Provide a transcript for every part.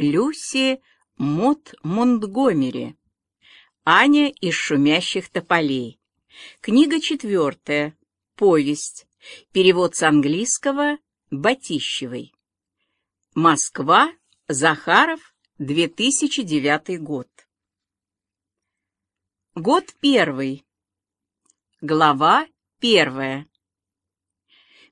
Люси Мот Монтгомери. Аня из шумящих тополей. Книга четвертая. Повесть. Перевод с английского Батищевой. Москва. Захаров. 2009 год. Год первый. Глава первая.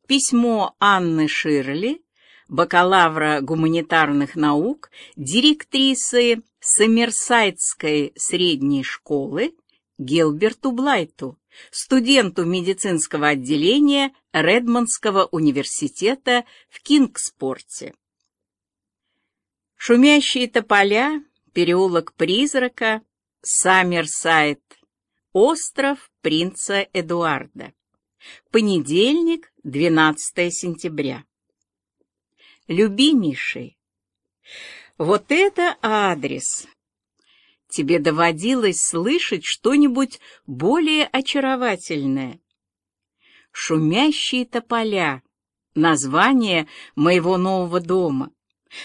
Письмо Анны Ширли бакалавра гуманитарных наук, директрисы Сомерсайдской средней школы Гилберту Блайту, студенту медицинского отделения Редмондского университета в Кингспорте. Шумящие тополя, переулок призрака, Саммерсайд, остров принца Эдуарда. Понедельник, 12 сентября любимейший. Вот это адрес. Тебе доводилось слышать что-нибудь более очаровательное? Шумящие тополя. Название моего нового дома.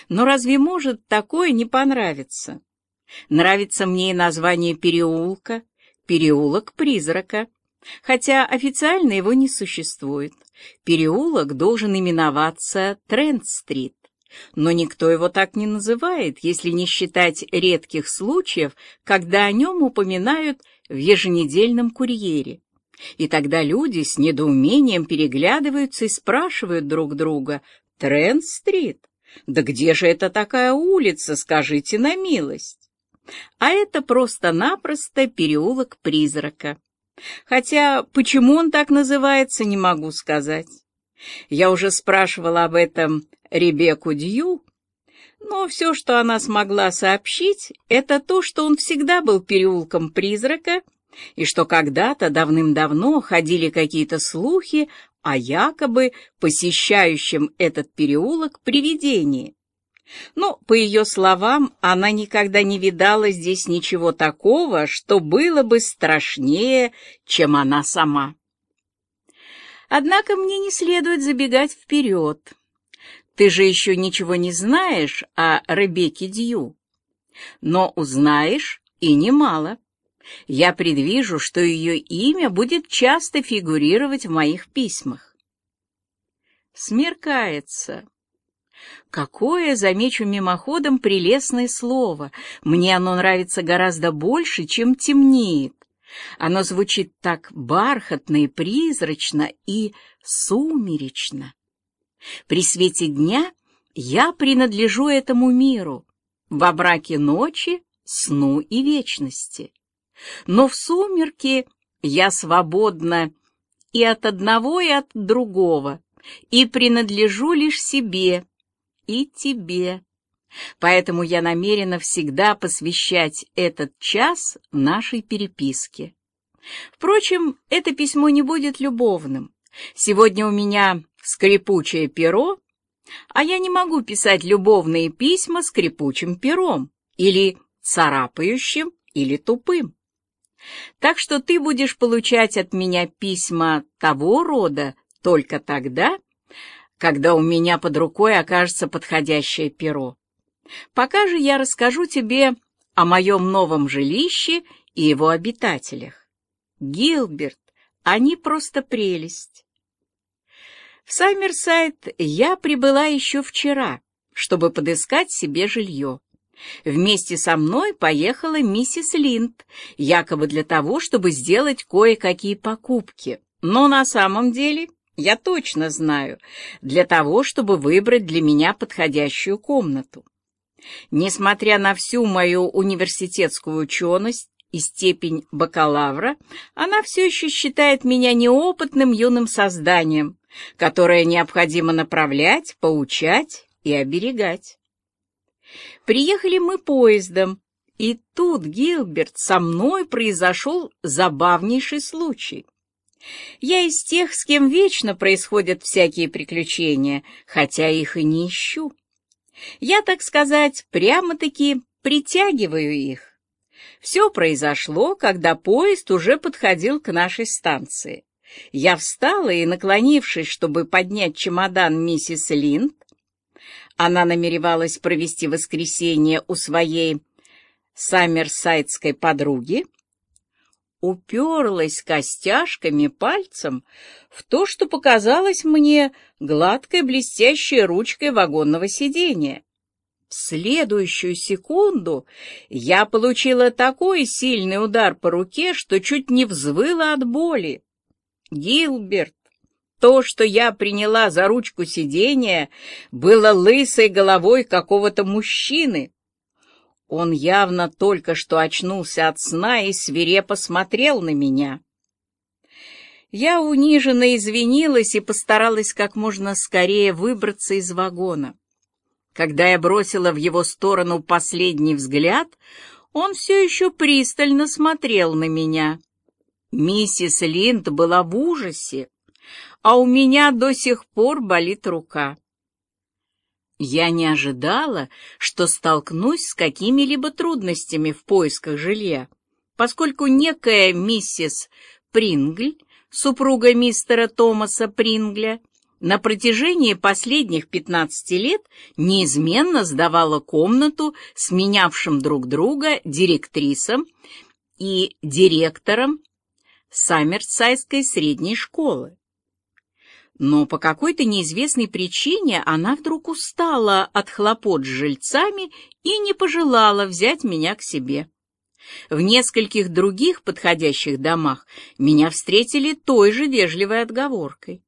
Но разве может такое не понравиться? Нравится мне и название переулка, переулок призрака, хотя официально его не существует. Переулок должен именоваться Тренд-стрит, но никто его так не называет, если не считать редких случаев, когда о нем упоминают в еженедельном курьере. И тогда люди с недоумением переглядываются и спрашивают друг друга «Тренд-стрит? Да где же это такая улица, скажите на милость?» А это просто-напросто переулок призрака. Хотя почему он так называется, не могу сказать. Я уже спрашивала об этом Ребекку Дью, но все, что она смогла сообщить, это то, что он всегда был переулком призрака, и что когда-то давным-давно ходили какие-то слухи о якобы посещающем этот переулок привидении. Но, по ее словам, она никогда не видала здесь ничего такого, что было бы страшнее, чем она сама. Однако мне не следует забегать вперед. Ты же еще ничего не знаешь о Ребекке Дью. Но узнаешь и немало. Я предвижу, что ее имя будет часто фигурировать в моих письмах. Смеркается. Какое, замечу мимоходом, прелестное слово. Мне оно нравится гораздо больше, чем темнеет. Оно звучит так бархатно и призрачно и сумеречно. При свете дня я принадлежу этому миру, во браке ночи, сну и вечности. Но в сумерки я свободна и от одного, и от другого, и принадлежу лишь себе, и тебе. Поэтому я намерена всегда посвящать этот час нашей переписке. Впрочем, это письмо не будет любовным. Сегодня у меня скрипучее перо, а я не могу писать любовные письма скрипучим пером, или царапающим, или тупым. Так что ты будешь получать от меня письма того рода только тогда, когда у меня под рукой окажется подходящее перо. Пока же я расскажу тебе о моем новом жилище и его обитателях. Гилберт, они просто прелесть. В Саммерсайд я прибыла еще вчера, чтобы подыскать себе жилье. Вместе со мной поехала миссис Линд, якобы для того, чтобы сделать кое-какие покупки. Но на самом деле я точно знаю, для того, чтобы выбрать для меня подходящую комнату. Несмотря на всю мою университетскую ученость и степень бакалавра, она все еще считает меня неопытным юным созданием, которое необходимо направлять, поучать и оберегать. Приехали мы поездом, и тут, Гилберт, со мной произошел забавнейший случай. Я из тех, с кем вечно происходят всякие приключения, хотя их и не ищу. Я, так сказать, прямо-таки притягиваю их. Все произошло, когда поезд уже подходил к нашей станции. Я встала и, наклонившись, чтобы поднять чемодан миссис Линд, она намеревалась провести воскресенье у своей саммерсайдской подруги, уперлась костяшками пальцем в то, что показалось мне гладкой блестящей ручкой вагонного сиденья. В следующую секунду я получила такой сильный удар по руке, что чуть не взвыла от боли. Гилберт, то, что я приняла за ручку сиденья, было лысой головой какого-то мужчины, он явно только что очнулся от сна и свирепо смотрел на меня. Я униженно извинилась и постаралась как можно скорее выбраться из вагона. Когда я бросила в его сторону последний взгляд, он все еще пристально смотрел на меня. Миссис Линд была в ужасе, а у меня до сих пор болит рука. Я не ожидала, что столкнусь с какими-либо трудностями в поисках жилья, поскольку некая миссис Прингль, супруга мистера Томаса Прингля, на протяжении последних 15 лет неизменно сдавала комнату сменявшим друг друга директрисам и директором Саммерсайской средней школы но по какой-то неизвестной причине она вдруг устала от хлопот с жильцами и не пожелала взять меня к себе. В нескольких других подходящих домах меня встретили той же вежливой отговоркой.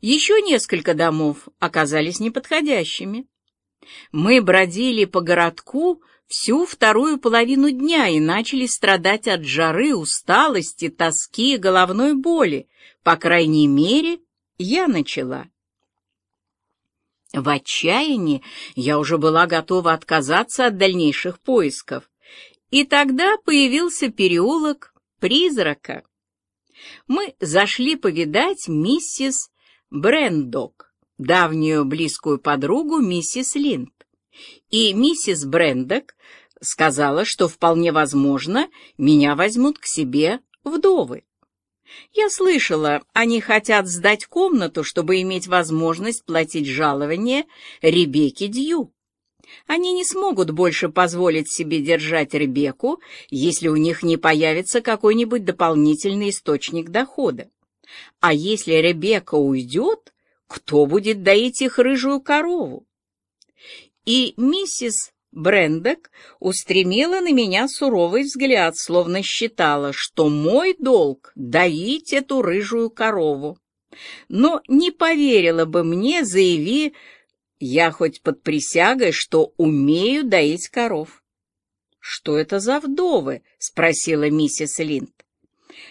Еще несколько домов оказались неподходящими. Мы бродили по городку всю вторую половину дня и начали страдать от жары, усталости, тоски и головной боли, по крайней мере, я начала. В отчаянии я уже была готова отказаться от дальнейших поисков, и тогда появился переулок призрака. Мы зашли повидать миссис Брендок, давнюю близкую подругу миссис Линд. И миссис Брендок сказала, что вполне возможно, меня возьмут к себе вдовы. Я слышала, они хотят сдать комнату, чтобы иметь возможность платить жалование Ребекке Дью. Они не смогут больше позволить себе держать Ребекку, если у них не появится какой-нибудь дополнительный источник дохода. А если Ребекка уйдет, кто будет доить их рыжую корову? И миссис Брендек устремила на меня суровый взгляд, словно считала, что мой долг — доить эту рыжую корову. Но не поверила бы мне, заяви я хоть под присягой, что умею доить коров. «Что это за вдовы?» — спросила миссис Линд.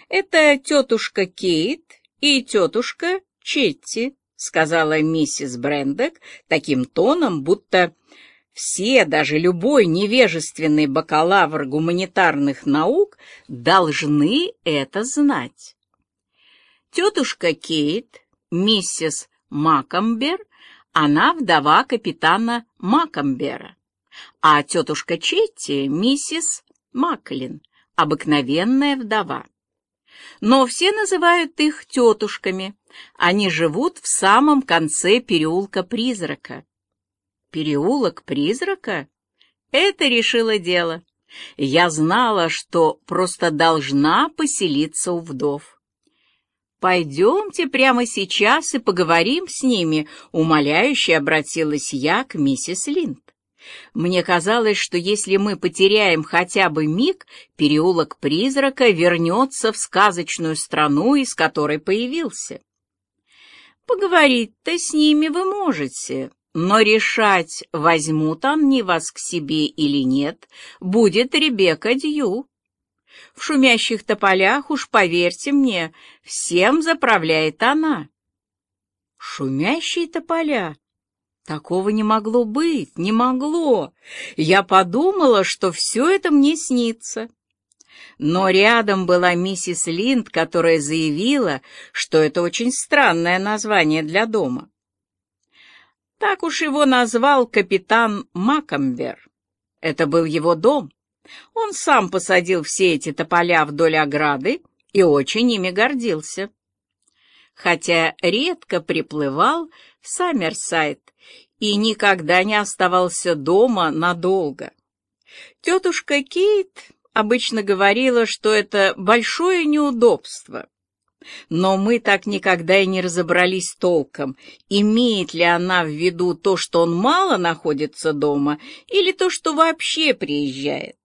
«Это тетушка Кейт и тетушка Четти», — сказала миссис Брендек таким тоном, будто все, даже любой невежественный бакалавр гуманитарных наук, должны это знать. Тетушка Кейт, миссис Макамбер, она вдова капитана Макамбера, а тетушка Четти — миссис Маклин, обыкновенная вдова. Но все называют их тетушками. Они живут в самом конце переулка Призрака. Переулок призрака? Это решило дело. Я знала, что просто должна поселиться у вдов. «Пойдемте прямо сейчас и поговорим с ними», — умоляюще обратилась я к миссис Линд. Мне казалось, что если мы потеряем хотя бы миг, переулок призрака вернется в сказочную страну, из которой появился. Поговорить-то с ними вы можете, но решать, возьмут они вас к себе или нет, будет Ребекка Дью. В шумящих тополях, уж поверьте мне, всем заправляет она. Шумящие тополя? Такого не могло быть, не могло. Я подумала, что все это мне снится. Но рядом была миссис Линд, которая заявила, что это очень странное название для дома. Так уж его назвал капитан Макамбер. Это был его дом. Он сам посадил все эти тополя вдоль ограды и очень ими гордился. Хотя редко приплывал в Саммерсайд и никогда не оставался дома надолго. Тетушка Кейт обычно говорила, что это большое неудобство. Но мы так никогда и не разобрались толком, имеет ли она в виду то, что он мало находится дома, или то, что вообще приезжает.